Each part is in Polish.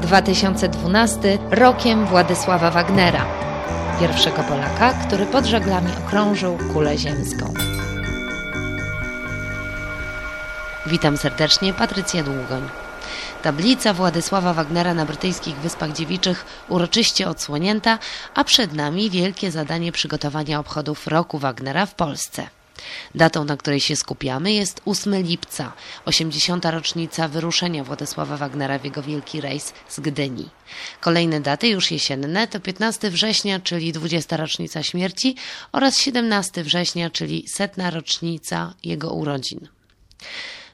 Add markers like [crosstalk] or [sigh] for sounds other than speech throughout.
2012 rokiem Władysława Wagnera, pierwszego Polaka, który pod żaglami okrążył kulę ziemską. Witam serdecznie, Patrycja Długoń. Tablica Władysława Wagnera na brytyjskich Wyspach Dziewiczych uroczyście odsłonięta, a przed nami wielkie zadanie przygotowania obchodów roku Wagnera w Polsce. Datą, na której się skupiamy, jest 8 lipca, 80. rocznica wyruszenia Władysława Wagnera w jego wielki rejs z Gdyni. Kolejne daty, już jesienne, to 15 września, czyli 20. rocznica śmierci oraz 17 września, czyli setna rocznica jego urodzin.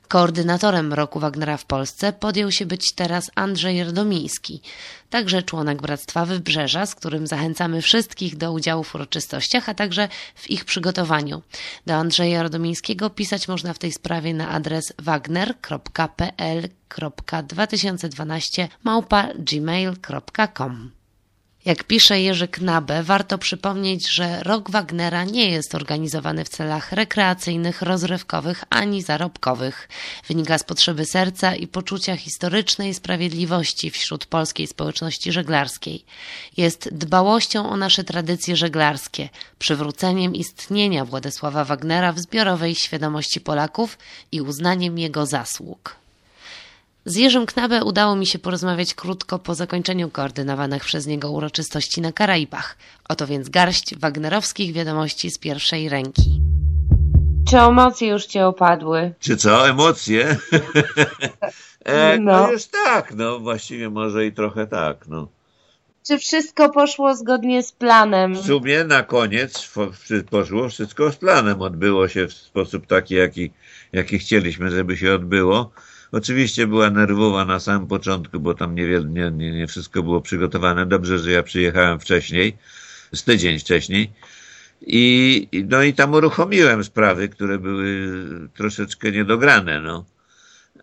Koordynatorem roku Wagnera w Polsce podjął się być teraz Andrzej Radomiński, także członek Bractwa Wybrzeża, z którym zachęcamy wszystkich do udziału w uroczystościach, a także w ich przygotowaniu. Do Andrzeja Radomińskiego pisać można w tej sprawie na adres wagner.pl.2012 małpa gmail.com. Jak pisze Jerzy Knabe, warto przypomnieć, że rok Wagnera nie jest organizowany w celach rekreacyjnych, rozrywkowych ani zarobkowych. Wynika z potrzeby serca i poczucia historycznej sprawiedliwości wśród polskiej społeczności żeglarskiej. Jest dbałością o nasze tradycje żeglarskie, przywróceniem istnienia Władysława Wagnera w zbiorowej świadomości Polaków i uznaniem jego zasług. Z Jerzym Knabę udało mi się porozmawiać krótko po zakończeniu koordynowanych przez niego uroczystości na Karaibach. Oto więc garść wagnerowskich wiadomości z pierwszej ręki. Czy emocje już cię opadły? Czy co, emocje? [laughs] e, no. No. już tak, no właściwie może i trochę tak, no. Czy wszystko poszło zgodnie z planem? W sumie na koniec poszło wszystko z planem, odbyło się w sposób taki, jaki, jaki chcieliśmy, żeby się odbyło. Oczywiście była nerwowa na samym początku, bo tam nie, nie, nie wszystko było przygotowane. Dobrze, że ja przyjechałem wcześniej, z tydzień wcześniej. I, no i tam uruchomiłem sprawy, które były troszeczkę niedograne, no.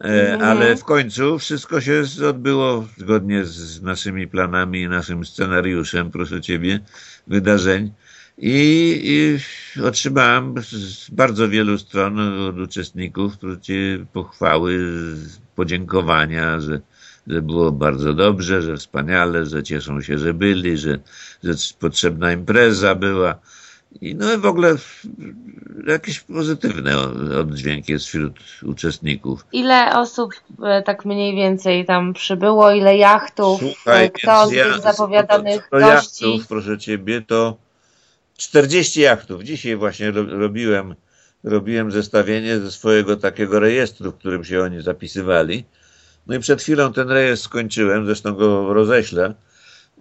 E, Mhm. ale w końcu wszystko się odbyło zgodnie z naszymi planami i naszym scenariuszem, proszę ciebie, wydarzeń. I, i otrzymałem z bardzo wielu stron od uczestników pochwały, podziękowania, że, że było bardzo dobrze, że wspaniale, że cieszą się, że byli, że, że potrzebna impreza była. I no i w ogóle jakieś pozytywne o- oddźwięk jest wśród uczestników. Ile osób e, tak mniej więcej tam przybyło? Ile jachtów? Słuchaj, E, Kto z więc ja- tych zapowiadanych to gości? jachtów, proszę ciebie, to 40 jachtów. Dzisiaj właśnie ro, robiłem, robiłem zestawienie ze swojego takiego rejestru, w którym się oni zapisywali. No i przed chwilą ten rejestr skończyłem, zresztą go roześlę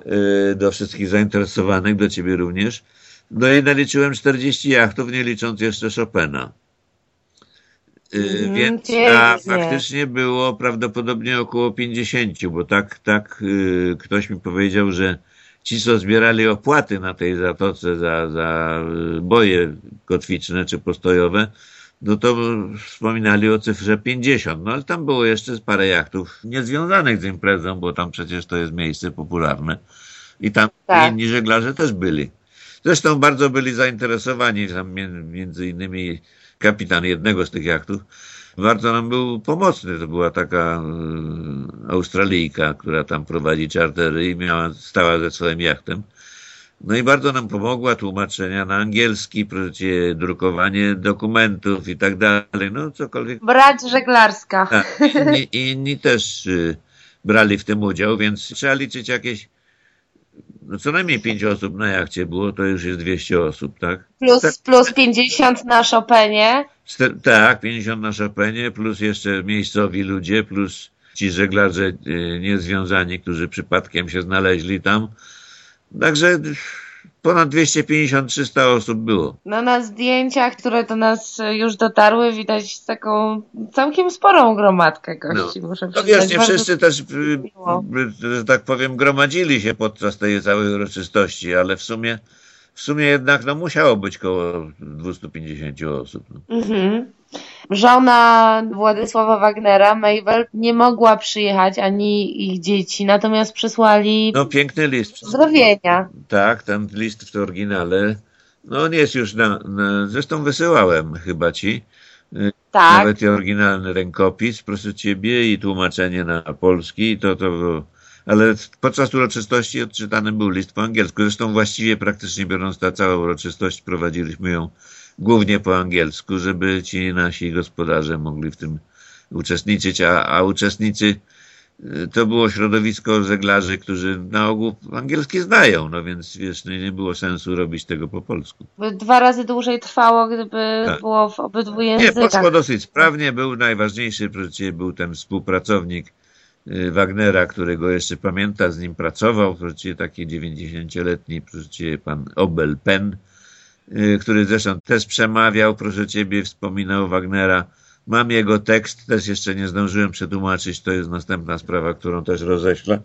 yy, do wszystkich zainteresowanych, do ciebie również. No i naliczyłem 40 jachtów, nie licząc jeszcze Chopina. Yy, Mhm, więc a faktycznie było prawdopodobnie około 50, bo tak, tak yy, ktoś mi powiedział, że ci, co zbierali opłaty na tej zatoce za, za yy, boje kotwiczne czy postojowe, no to wspominali o cyfrze 50. No ale tam było jeszcze parę jachtów niezwiązanych z imprezą, bo tam przecież to jest miejsce popularne. I tam Tak. inni żeglarze też byli. Zresztą bardzo byli zainteresowani, tam między innymi kapitan jednego z tych jachtów. Bardzo nam był pomocny. To była taka e, Australijka, która tam prowadzi czartery i miała, stała ze swoim jachtem. No i bardzo nam pomogła tłumaczenia na angielski, drukowanie dokumentów i tak dalej. No cokolwiek. Brać żeglarska. Tak, inni, inni też y, brali w tym udział, więc trzeba liczyć jakieś no co najmniej pięć osób na jachcie było, to już jest 200 osób, tak? Plus, plus 50 na Chopinie. Ste- tak, 50 na Chopinie, plus jeszcze miejscowi ludzie, plus ci żeglarze y, niezwiązani, którzy przypadkiem się znaleźli tam. Także ponad 250-300 osób było. No na zdjęciach, które do nas e, już dotarły, widać taką całkiem sporą gromadkę gości, muszę No przyznać. wiesz, nie Bardzo wszyscy też, miło. y, że tak powiem, gromadzili się podczas tej całej uroczystości, ale w sumie, w sumie jednak no, musiało być koło 250 osób. No. Mhm. Żona Władysława Wagnera, Mabel, nie mogła przyjechać, ani ich dzieci, natomiast przysłali no piękny list. pozdrowienia. Tak, ten list w oryginale. No on jest już na, na zresztą wysyłałem chyba ci. Tak. Nawet i oryginalny rękopis, proszę ciebie, i tłumaczenie na polski, to to było. Ale podczas uroczystości odczytany był list po angielsku. Zresztą właściwie praktycznie biorąc ta cała uroczystość prowadziliśmy ją głównie po angielsku, żeby ci nasi gospodarze mogli w tym uczestniczyć, a, a uczestnicy y, to było środowisko żeglarzy, którzy na ogół angielski znają, no więc wiesz, no nie było sensu robić tego po polsku. Dwa razy dłużej trwało, gdyby tak. było w obydwu językach. Nie, poszło dosyć sprawnie, był najważniejszy, przecież był ten współpracownik y, Wagnera, którego jeszcze pamięta, z nim pracował, przecież taki 90-letni, przecież pan Obel Pen, y, który zresztą też przemawiał, proszę ciebie, wspominał Wagnera, Mam jego tekst, też jeszcze nie zdążyłem przetłumaczyć, to jest następna sprawa, którą też roześlę.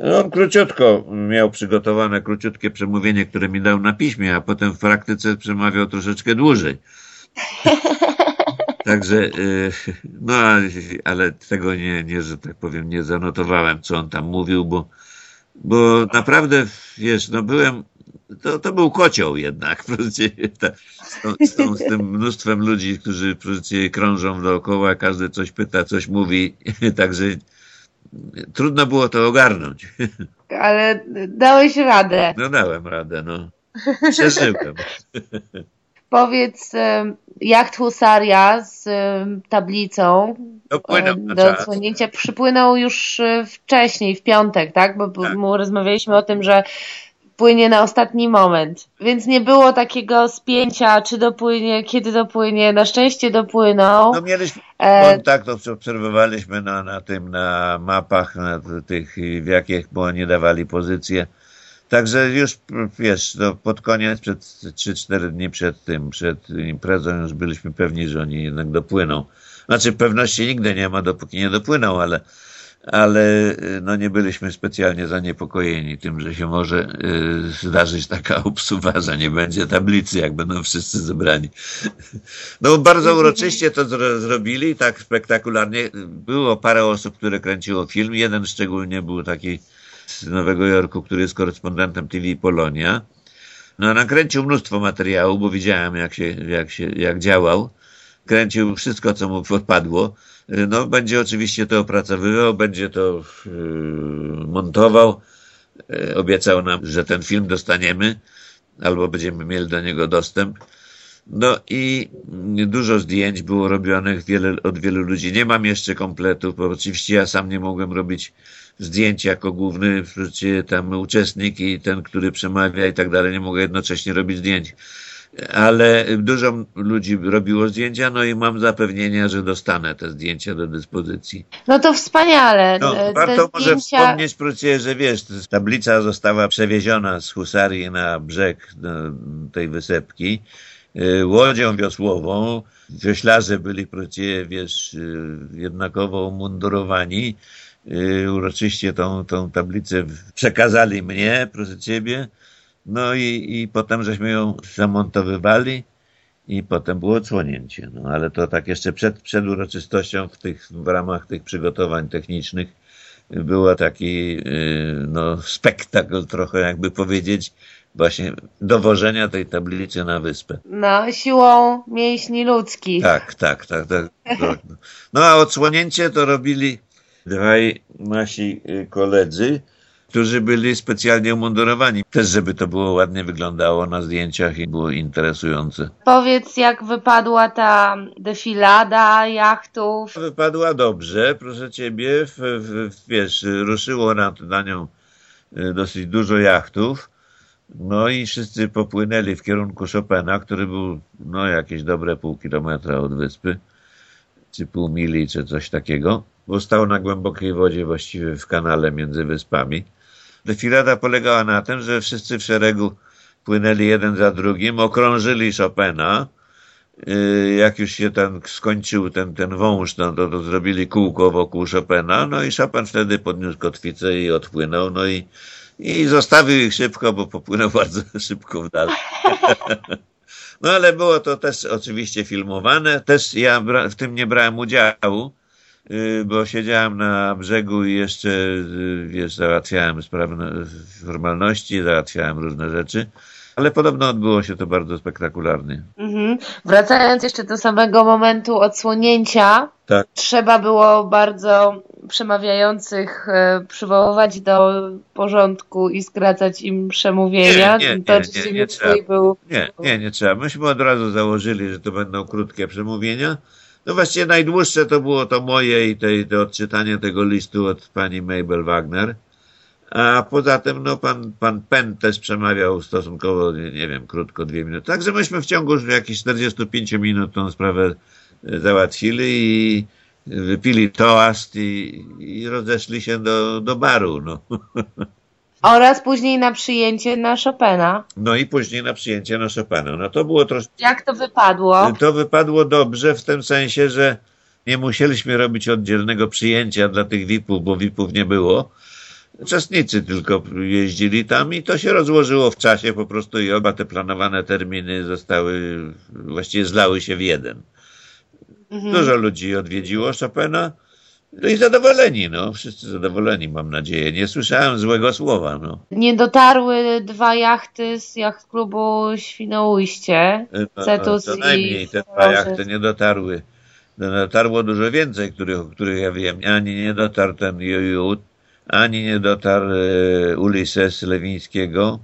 On króciutko miał przygotowane króciutkie przemówienie, które mi dał na piśmie, a potem w praktyce przemawiał troszeczkę dłużej. [laughs] Także, y, no ale tego nie, nie, że tak powiem, nie zanotowałem, co on tam mówił, bo, bo naprawdę, wiesz, no byłem to, to był kocioł jednak, [laughs] z, z, z, tym mnóstwem ludzi, którzy krążą dookoła, każdy coś pyta, coś mówi, [laughs] także trudno było to ogarnąć. [laughs] Ale dałeś radę. No dałem radę, no. Przeżyłem. Powiedz, jacht Husaria z tablicą Dopłynął do odsłonięcia przypłynął już e, wcześniej, w piątek, tak? Bo, bo tak. rozmawialiśmy o tym, że płynie na ostatni moment. Więc nie było takiego spięcia, czy dopłynie, kiedy dopłynie. Na szczęście dopłynął. No mieliśmy e, kontakt, obserwowaliśmy na, na tym, na mapach, na tych, w jakich, bo oni dawali pozycje. Także już, wiesz, no, pod koniec, przed 3-4 dni przed tym, przed imprezą już byliśmy pewni, że oni jednak dopłyną. Znaczy pewności nigdy nie ma, dopóki nie dopłyną, ale ale y, no nie byliśmy specjalnie zaniepokojeni tym, że się może y, zdarzyć taka [laughs] obsuwa, że nie będzie tablicy, jak będą wszyscy zebrani. No bardzo uroczyście to zro zrobili, tak spektakularnie. Było parę osób, które kręciło film. Jeden szczególnie był taki z Nowego Jorku, który jest korespondentem TV Polonia. No nakręcił mnóstwo materiału, bo widziałem jak się, jak się, jak działał. Kręcił wszystko, co mu podpadło no, będzie oczywiście to opracowywał, będzie to yy, montował. Yy, obiecał nam, że ten film dostaniemy, albo będziemy mieli do niego dostęp. No i dużo zdjęć było robionych wiele, od wielu ludzi. Nie mam jeszcze kompletu, bo oczywiście ja sam nie mogłem robić zdjęć jako główny tam uczestnik i ten, który przemawia i tak dalej. Nie mogę jednocześnie robić zdjęć ale dużo ludzi robiło zdjęcia, no i mam zapewnienia, że dostanę te zdjęcia do dyspozycji. No to wspaniale. No, warto może wspomnieć, procie, że wiesz, tablica została przewieziona z Husarii na brzeg tej wysepki y, łodzią wiosłową. Wioślarze byli, procie, wiesz, y, jednakowo umundurowani. Uroczyście tą, tą tablicę przekazali mnie, proszę ciebie. No i, i potem żeśmy ją zamontowywali i potem było odsłonięcie. No ale to tak jeszcze przed, przed uroczystością w, tych, w ramach tych przygotowań technicznych było taki y, no, spektakl trochę jakby powiedzieć właśnie dowożenia tej tablicy na wyspę. No, siłą mięśni ludzkich. Tak, tak, tak. tak, tak. No a odsłonięcie to robili dwaj nasi y, koledzy, którzy byli specjalnie umundurowani. Też, żeby to było ładnie wyglądało na zdjęciach i było interesujące. Powiedz, jak wypadła ta defilada jachtów? Wypadła dobrze, proszę ciebie. W, w, wiesz, ruszyło na, na nią y, dosyć dużo jachtów. No i wszyscy popłynęli w kierunku Chopina, który był no jakieś dobre pół kilometra od wyspy, czy pół mili, czy coś takiego, bo stał na głębokiej wodzie właściwie w kanale między wyspami. Defilada polegała na tym, że wszyscy w szeregu płynęli jeden za drugim, okrążyli Chopina. Y, jak już się ten skończył ten, ten wąż, no, to, to zrobili kółko wokół Chopina, no i Chopin wtedy podniósł kotwicę i odpłynął, no i, i zostawił ich szybko, bo popłynął [laughs] bardzo szybko w dal. [laughs] No ale było to też oczywiście filmowane, też ja w tym nie brałem udziału, bo siedziałem na brzegu i jeszcze, y, wiesz, załatwiałem sprawy formalności, załatwiałem różne rzeczy Ale podobno odbyło się to bardzo spektakularnie. Mhm. Wracając jeszcze do samego momentu odsłonięcia, Tak. trzeba było bardzo przemawiających e, przywoływać do porządku i skracać im przemówienia. Nie, nie, to nie, oczywiście nie, nie nie trzeba. twój był. Nie, nie, nie trzeba. Myśmy od razu założyli, że to będą krótkie przemówienia. No właściwie najdłuższe to było to moje i i to odczytanie tego listu od pani Mabel Wagner. A poza tym, no, pan, pan Penn też przemawiał stosunkowo, nie, nie wiem, krótko, dwie minuty. Także myśmy w ciągu jakichś 45 minut tą sprawę e, załatwili i wypili toast i, i rozeszli się do, do baru, no. [laughs] Oraz później na przyjęcie na Chopina. No i później na przyjęcie na Chopina. No to było troszkę Jak to wypadło? To wypadło dobrze w tym sensie, że nie musieliśmy robić oddzielnego przyjęcia dla tych VIP-ów, bo VIP-ów nie było. Uczestnicy tylko jeździli tam i to się rozłożyło w czasie po prostu i oba te planowane terminy zostały, właściwie zlały się w jeden. Mhm. Dużo ludzi odwiedziło Chopina. No i zadowoleni, no. Wszyscy zadowoleni, mam nadzieję. Nie słyszałem złego słowa, no. Nie dotarły dwa jachty z jacht klubu Świnoujście. No, Cetus co i najmniej te dwa jachty nie dotarły. No, dotarło dużo więcej, których, o których ja wiem. Ani nie dotarł ten Jojut, ani nie dotarł e, Ulises Lewińskiego,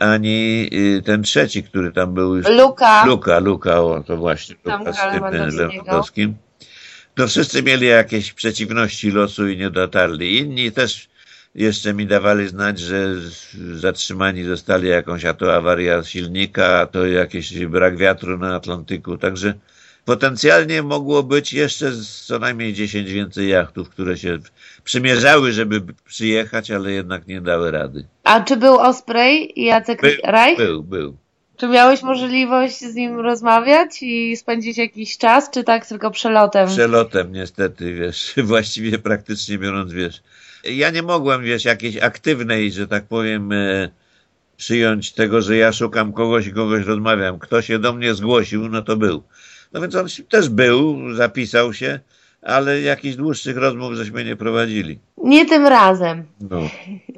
ani e, ten trzeci, który tam był już. Luka. Luka, Luka, o, to właśnie, Tam Luka z tym Lewandowskiego. Lewandowskim. To wszyscy mieli jakieś przeciwności losu i nie dotarli. Inni też jeszcze mi dawali znać, że zatrzymani zostali jakąś, a to awaria silnika, a to jakiś brak wiatru na Atlantyku. Także potencjalnie mogło być jeszcze co najmniej 10 więcej jachtów, które się przymierzały, żeby przyjechać, ale jednak nie dały rady. A czy był Osprey i Jacek Reich? Był, był. Czy miałeś możliwość z nim rozmawiać i spędzić jakiś czas, czy tak tylko przelotem? Przelotem niestety, wiesz, [laughs] właściwie praktycznie biorąc, wiesz. Ja nie mogłem, wiesz, jakiejś aktywnej, że tak powiem, e, przyjąć tego, że ja szukam kogoś i kogoś rozmawiam. Kto się do mnie zgłosił, no to był. No więc on też był, zapisał się, ale jakichś dłuższych rozmów żeśmy nie prowadzili. Nie tym razem. No.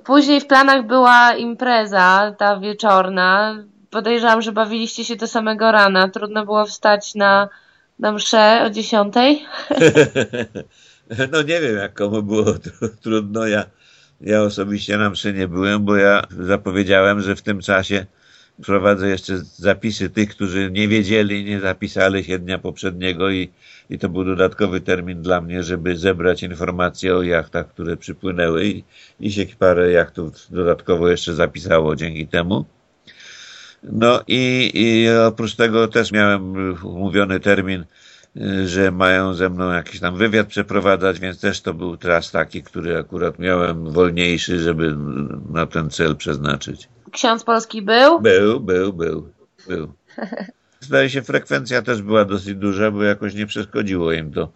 Później w planach była impreza, ta wieczorna. Podejrzewam, że bawiliście się do samego rana. Trudno było wstać na, na mszę o dziesiątej. [laughs] No nie wiem, jak komu było tru- [laughs] trudno. Ja, ja osobiście na mszy nie byłem, bo ja zapowiedziałem, że w tym czasie prowadzę jeszcze zapisy tych, którzy nie wiedzieli, nie zapisali się dnia poprzedniego i, i to był dodatkowy termin dla mnie, żeby zebrać informacje o jachtach, które przypłynęły i, i się parę jachtów dodatkowo jeszcze zapisało dzięki temu. No i, i oprócz tego też miałem umówiony termin, y, że mają ze mną jakiś tam wywiad przeprowadzać, więc też to był czas taki, który akurat miałem wolniejszy, żeby na ten cel przeznaczyć. Ksiądz Polski był? Był, był, był, był. [laughs] Zdaje się, frekwencja też była dosyć duża, bo jakoś nie przeszkodziło im to.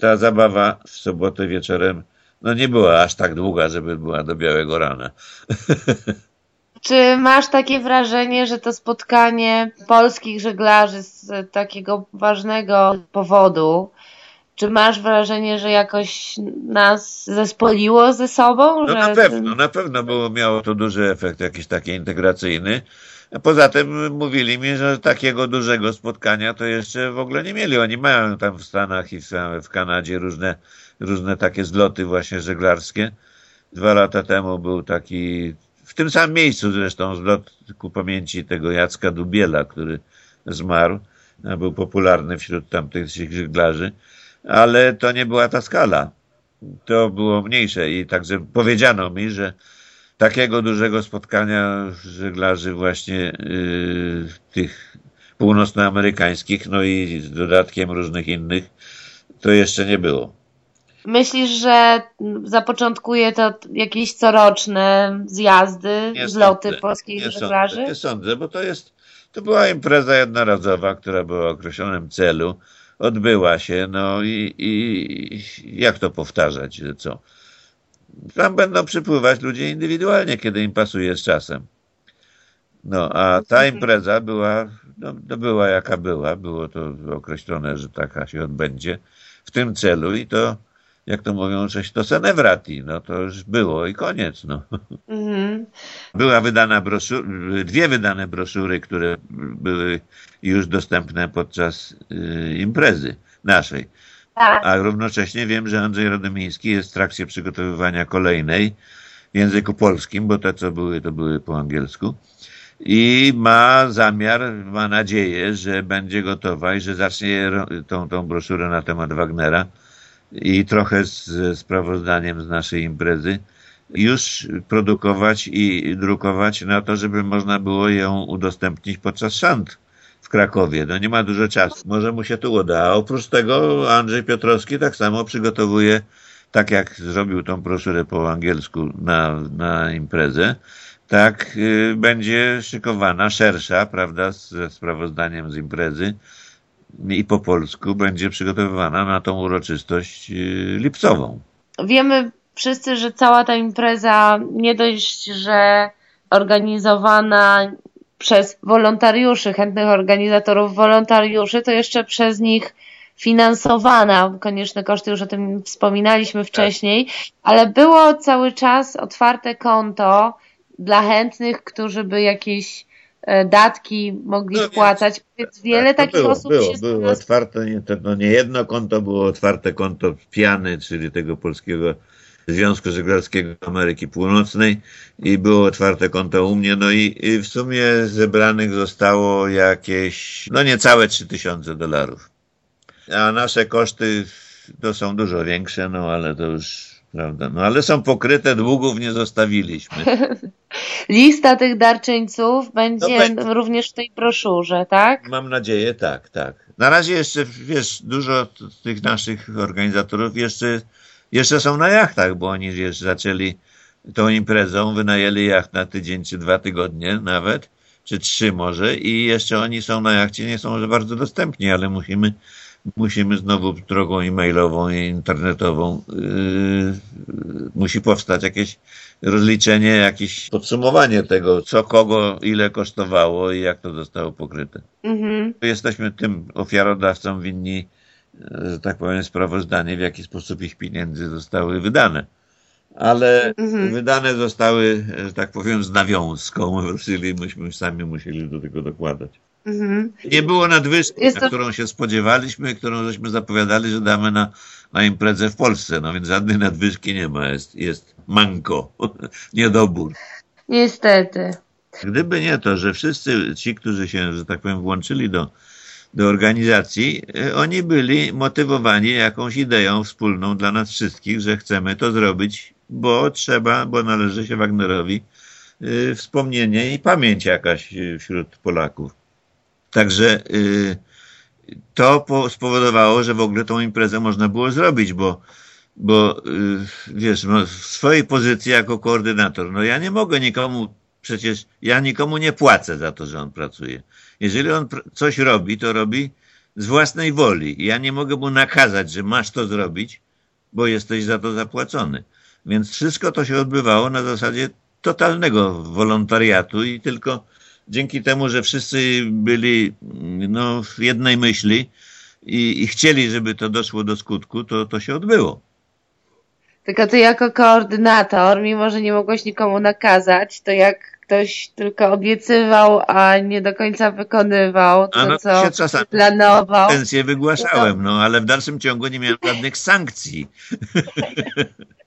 Ta zabawa w sobotę wieczorem, no nie była aż tak długa, żeby była do białego rana. [laughs] Czy masz takie wrażenie, że to spotkanie polskich żeglarzy z takiego ważnego powodu, czy masz wrażenie, że jakoś nas zespoliło ze sobą? No na pewno, na pewno było, miało to duży efekt jakiś taki integracyjny. Poza tym mówili mi, że takiego dużego spotkania to jeszcze w ogóle nie mieli. Oni mają tam w Stanach i w, w Kanadzie różne, różne takie zloty właśnie żeglarskie. Dwa lata temu był taki, w tym samym miejscu zresztą zlot ku pamięci tego Jacka Dubiela, który zmarł, był popularny wśród tamtych żeglarzy, ale to nie była ta skala to było mniejsze i także powiedziano mi, że takiego dużego spotkania żeglarzy właśnie yy, tych północnoamerykańskich, no i z dodatkiem różnych innych, to jeszcze nie było. Myślisz, że zapoczątkuje to jakieś coroczne zjazdy, Nie zloty sądzę. polskich Nie żeglarzy? sądzę, nie sądzę, bo to jest, to była impreza jednorazowa, która była o określonym celu, odbyła się, no i, i jak to powtarzać, że co? Tam będą przypływać ludzie indywidualnie, kiedy im pasuje z czasem. No, a ta impreza była, no, no była jaka była, było to określone, że taka się odbędzie w tym celu i to jak to mówią, coś to senevrati, no to już było i koniec, no. Mhm. Była wydana broszura, dwie wydane broszury, które były już dostępne podczas y, imprezy naszej. Tak. A równocześnie wiem, że Andrzej Radomiński jest w trakcie przygotowywania kolejnej w języku polskim, bo te, co były, to były po angielsku. I ma zamiar, ma nadzieję, że będzie gotowa i że zacznie tą, tą broszurę na temat Wagnera i trochę ze sprawozdaniem z naszej imprezy już produkować i drukować na to, żeby można było ją udostępnić podczas szant w Krakowie. No nie ma dużo czasu. Może mu się to uda. A oprócz tego Andrzej Piotrowski tak samo przygotowuje, tak jak zrobił tą broszurę po angielsku na, na imprezę, tak y, będzie szykowana szersza, prawda, ze sprawozdaniem z imprezy i po polsku będzie przygotowywana na tą uroczystość y, lipcową. Wiemy wszyscy, że cała ta impreza nie dość, że organizowana przez wolontariuszy, chętnych organizatorów wolontariuszy, to jeszcze przez nich finansowana. Konieczne koszty, już o tym wspominaliśmy wcześniej, ale było cały czas otwarte konto dla chętnych, którzy by jakieś datki mogli no, wpłacać. Więc wiele tak, takich było, osób było, się było otwarte, nie, to, no nie jedno konto było otwarte, konto Piany, czyli tego polskiego Związku Żeglarskiego Ameryki Północnej i było otwarte konto u mnie, no i, i w sumie zebranych zostało jakieś, no niecałe 3000 dolarów. A nasze koszty to są dużo większe, no ale to już Prawda? No ale są pokryte, długów nie zostawiliśmy. [laughs] Lista tych darczyńców będzie no, również w tej broszurze, tak? Mam nadzieję, tak, tak. Na razie jeszcze, wiesz, dużo tych naszych organizatorów jeszcze, jeszcze są na jachtach, bo oni, wiesz, zaczęli tą imprezą, wynajęli jacht na tydzień czy dwa tygodnie nawet, czy trzy może i jeszcze oni są na jachcie, nie są może bardzo dostępni, ale musimy musimy znowu drogą e-mailową i internetową yy, musi powstać jakieś rozliczenie, jakieś podsumowanie tego, co kogo, ile kosztowało i jak to zostało pokryte. Mhm. Jesteśmy tym ofiarodawcom winni, że tak powiem, sprawozdanie, w jaki sposób ich pieniędzy zostały wydane. Ale mhm. wydane zostały, że tak powiem, z nawiązką, czyli myśmy sami musieli do tego dokładać. Mhm. Nie było nadwyżki, na którą się spodziewaliśmy, którą żeśmy zapowiadali, że damy na, na imprezę w Polsce. No więc żadnej nadwyżki nie ma, jest, jest manko, [laughs] niedobór. Niestety. Gdyby nie to, że wszyscy ci, którzy się, że tak powiem, włączyli do, do organizacji, e, oni byli motywowani jakąś ideą wspólną dla nas wszystkich, że chcemy to zrobić, bo trzeba, bo należy się Wagnerowi y, wspomnienie i pamięć jakaś e, wśród Polaków. Także y, to spowodowało, że w ogóle tą imprezę można było zrobić, bo, bo y, wiesz, no, w swojej pozycji jako koordynator, no ja nie mogę nikomu, przecież ja nikomu nie płacę za to, że on pracuje. Jeżeli on coś robi, to robi z własnej woli. Ja nie mogę mu nakazać, że masz to zrobić, bo jesteś za to zapłacony. Więc wszystko to się odbywało na zasadzie totalnego wolontariatu i tylko dzięki temu, że wszyscy byli no, w jednej myśli i, i chcieli, żeby to doszło do skutku, to, to się odbyło. Tylko ty jako koordynator, mimo że nie mogłeś nikomu nakazać, to jak ktoś tylko obiecywał, a nie do końca wykonywał to, no, co czasami planował. Pensję wygłaszałem, no ale w dalszym ciągu nie miałem żadnych sankcji. [laughs]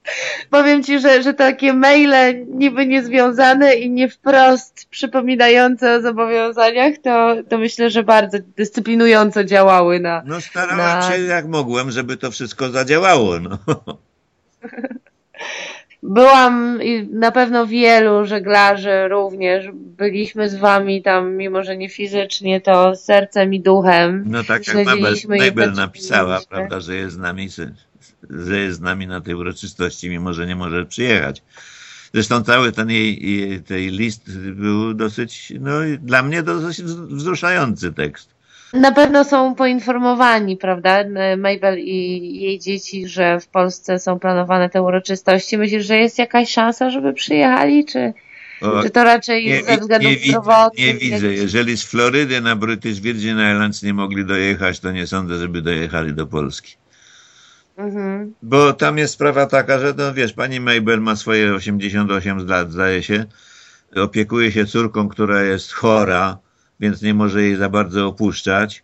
Powiem ci, że, że takie maile niby niezwiązane i nie wprost przypominające o zobowiązaniach, to, to myślę, że bardzo dyscyplinująco działały na. No starałem na... się jak mogłem, żeby to wszystko zadziałało. No. Byłam i na pewno wielu żeglarzy również. Byliśmy z wami tam, mimo że nie fizycznie, to sercem i duchem. No tak jak Mabel, Mabel napisała, prawda, że jest z nami że jest z nami na tej uroczystości, mimo że nie może przyjechać. Zresztą cały ten jej, jej tej list był dosyć, no dla mnie dosyć wzruszający tekst. Na pewno są poinformowani, prawda, Mabel i jej dzieci, że w Polsce są planowane te uroczystości. Myślisz, że jest jakaś szansa, żeby przyjechali, czy, o, czy to raczej nie, ze względów nie, zdrowotnych? Nie widzę. Jeżeli z Florydy na British Virgin Islands nie mogli dojechać, to nie sądzę, żeby dojechali do Polski. Mhm. Bo tam jest sprawa taka, że no wiesz, pani Mabel ma swoje 88 lat, zdaje się. Opiekuje się córką, która jest chora, więc nie może jej za bardzo opuszczać.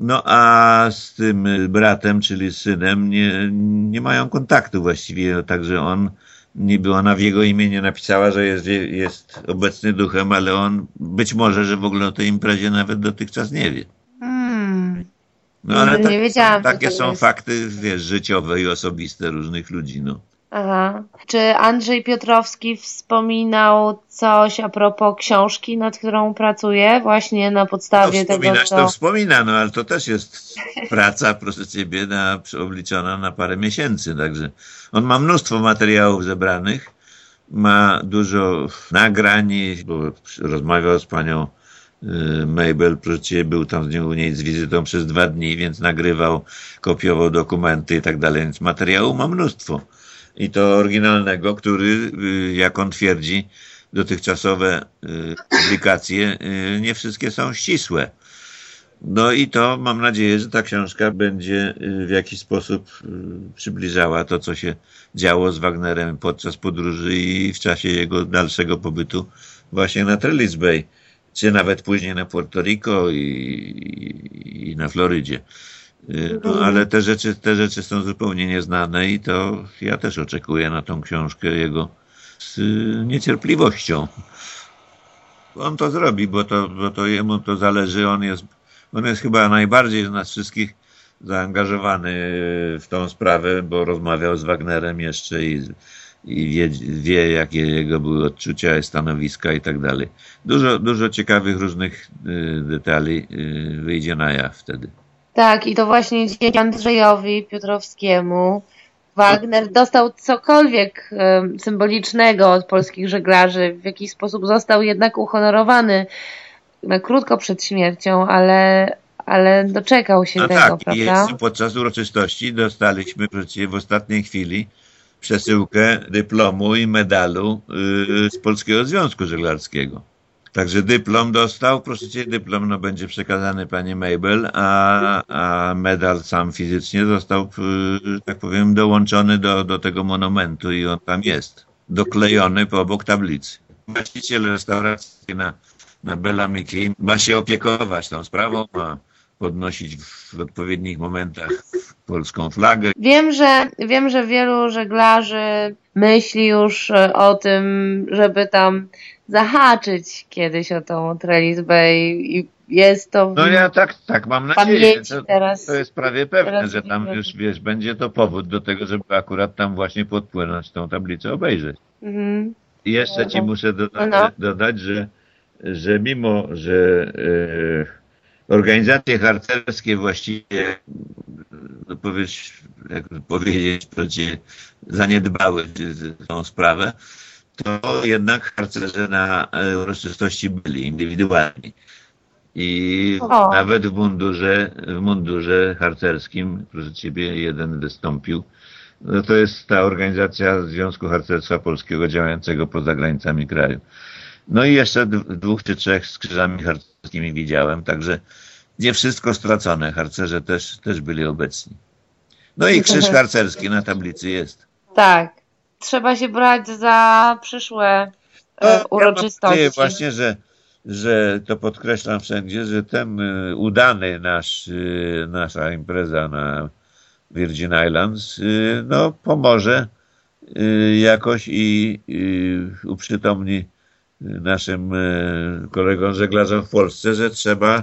No a z tym bratem, czyli z synem, nie, nie mają kontaktu właściwie, także on niby ona w jego imieniu napisała, że jest, jest obecny duchem, ale on być może, że w ogóle o tej imprezie nawet dotychczas nie wie. No ale tak, nie wiedziałam, takie są jest. fakty, wiesz, życiowe i osobiste różnych ludzi, no. Aha. Czy Andrzej Piotrowski wspominał coś a propos książki, nad którą pracuje, właśnie na podstawie no, tego, co... to wspomina, no ale to też jest praca, proszę Ciebie, na, obliczona na parę miesięcy, także on ma mnóstwo materiałów zebranych, ma dużo nagrań, bo rozmawiał z panią Mabel, proszę był tam z nią u niej z wizytą przez dwa dni, więc nagrywał, kopiował dokumenty i tak dalej, więc materiału ma mnóstwo i to oryginalnego, który, y, jak on twierdzi, dotychczasowe y, publikacje y, nie wszystkie są ścisłe. No i to mam nadzieję, że ta książka będzie w jakiś sposób przybliżała to, co się działo z Wagnerem podczas podróży i w czasie jego dalszego pobytu właśnie na Trellis Bay, czy nawet później na Puerto Rico i, i, i na Florydzie. Y, no, ale te rzeczy, te rzeczy są zupełnie nieznane i to ja też oczekuję na tą książkę jego z niecierpliwością. On to zrobi, bo to, bo to jemu to zależy. On jest, on jest chyba najbardziej z nas wszystkich zaangażowany w tą sprawę, bo rozmawiał z Wagnerem jeszcze i, i wie, wie, jakie jego były odczucia, stanowiska i tak dalej. Dużo, dużo ciekawych różnych y, detali y, wyjdzie na jaw wtedy. Tak, i to właśnie dzięki Andrzejowi Piotrowskiemu Wagner dostał cokolwiek symbolicznego od polskich żeglarzy. W jakiś sposób został jednak uhonorowany na krótko przed śmiercią, ale, ale doczekał się no tego, tak, prawda? I podczas uroczystości dostaliśmy w ostatniej chwili przesyłkę dyplomu i medalu yy, z Polskiego Związku Żeglarskiego. Także dyplom dostał, proszę cię, dyplom no, będzie przekazany pani Mabel, a, a medal sam fizycznie został, y, tak powiem, dołączony do, do tego monumentu i on tam jest, doklejony po obok tablicy. Właściciel restauracji na, na Bellamiki ma się opiekować tą sprawą, podnosić w odpowiednich momentach polską flagę. Wiem, że wiem, że wielu żeglarzy myśli już o tym, żeby tam zahaczyć kiedyś o tą Trellis Bay i jest to No ja tak, tak mam nadzieję. To, teraz, to jest prawie pewne, że tam już wiesz, będzie to powód do tego, żeby akurat tam właśnie podpłynąć tą tablicę obejrzeć. Mhm. I jeszcze ci muszę dodać, no. dodać że, że mimo, że e, organizacje harcerskie właściwie no jak powiedzieć, zaniedbały tą sprawę, to jednak harcerze na uroczystości byli indywidualni. I o. nawet w mundurze, w mundurze harcerskim, proszę ciebie, jeden wystąpił. No to jest ta organizacja Związku Harcerstwa Polskiego działającego poza granicami kraju. No i jeszcze dwóch czy trzech z krzyżami harcerskimi widziałem, także nie wszystko stracone. Harcerze też, też byli obecni. No i krzyż harcerski na tablicy jest. Tak trzeba się brać za przyszłe e, no, uroczystości. Ja właśnie, że, że to podkreślam wszędzie, że ten e, udany nasz, e, nasza impreza na Virgin Islands no, pomoże jakoś i, i uprzytomni naszym kolegom żeglarzom w Polsce, że trzeba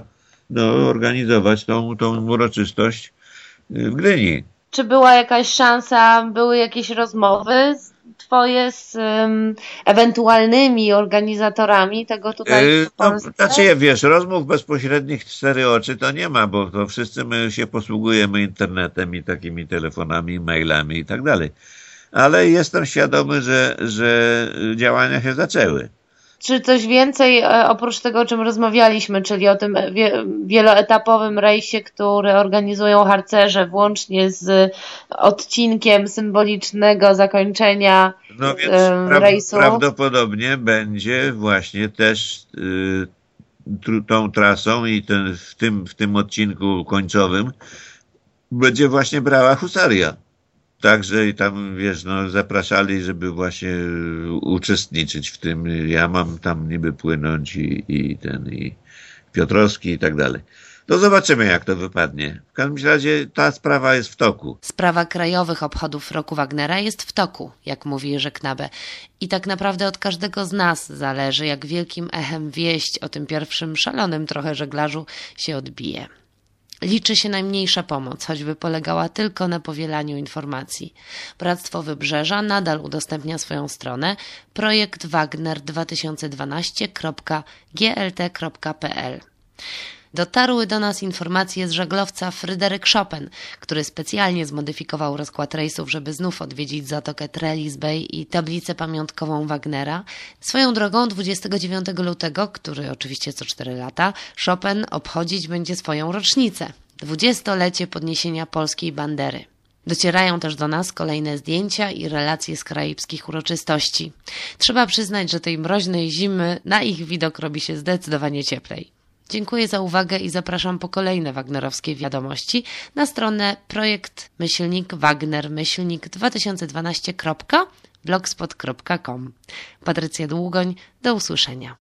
no, organizować tą, tą uroczystość w Gdyni. Czy była jakaś szansa, były jakieś rozmowy twoje z um, ewentualnymi organizatorami tego tutaj yy, Polsce? No, znaczy, wiesz, rozmów bezpośrednich cztery oczy to nie ma, bo to wszyscy my się posługujemy internetem i takimi telefonami, mailami i tak dalej. Ale jestem świadomy, że, że działania się zaczęły. Czy coś więcej e, oprócz tego, o czym rozmawialiśmy, czyli o tym wieloetapowym rejsie, który organizują harcerze, włącznie z odcinkiem symbolicznego zakończenia no więc pra rejsu? Prawdopodobnie będzie właśnie też y, tą trasą i ten, w, tym, w tym odcinku końcowym będzie właśnie brała husaria. Także i tam, wiesz, no, zapraszali, żeby właśnie uczestniczyć w tym. Ja mam tam niby płynąć i, i ten, i Piotrowski i tak dalej. To zobaczymy, jak to wypadnie. W każdym razie ta sprawa jest w toku. Sprawa krajowych obchodów roku Wagnera jest w toku, jak mówi Jerzy Knabe. I tak naprawdę od każdego z nas zależy, jak wielkim echem wieść o tym pierwszym szalonym trochę żeglarzu się odbije. Liczy się najmniejsza pomoc, choćby polegała tylko na powielaniu informacji. Bractwo Wybrzeża nadal udostępnia swoją stronę projekt wagner2012.glt.pl. Dotarły do nas informacje z żaglowca Fryderyk Chopin, który specjalnie zmodyfikował rozkład rejsów, żeby znów odwiedzić Zatokę Trellis Bay i tablicę pamiątkową Wagnera. Swoją drogą 29 lutego, który oczywiście co 4 lata, Chopin obchodzić będzie swoją rocznicę. Dwudziestolecie podniesienia polskiej bandery. Docierają też do nas kolejne zdjęcia i relacje z karaibskich uroczystości. Trzeba przyznać, że tej mroźnej zimy na ich widok robi się zdecydowanie cieplej. Dziękuję za uwagę i zapraszam po kolejne wagnerowskie wiadomości na stronę projekt myślnik wagner myślnik 2012.blogspot.com. Patrycja Długoń, do usłyszenia.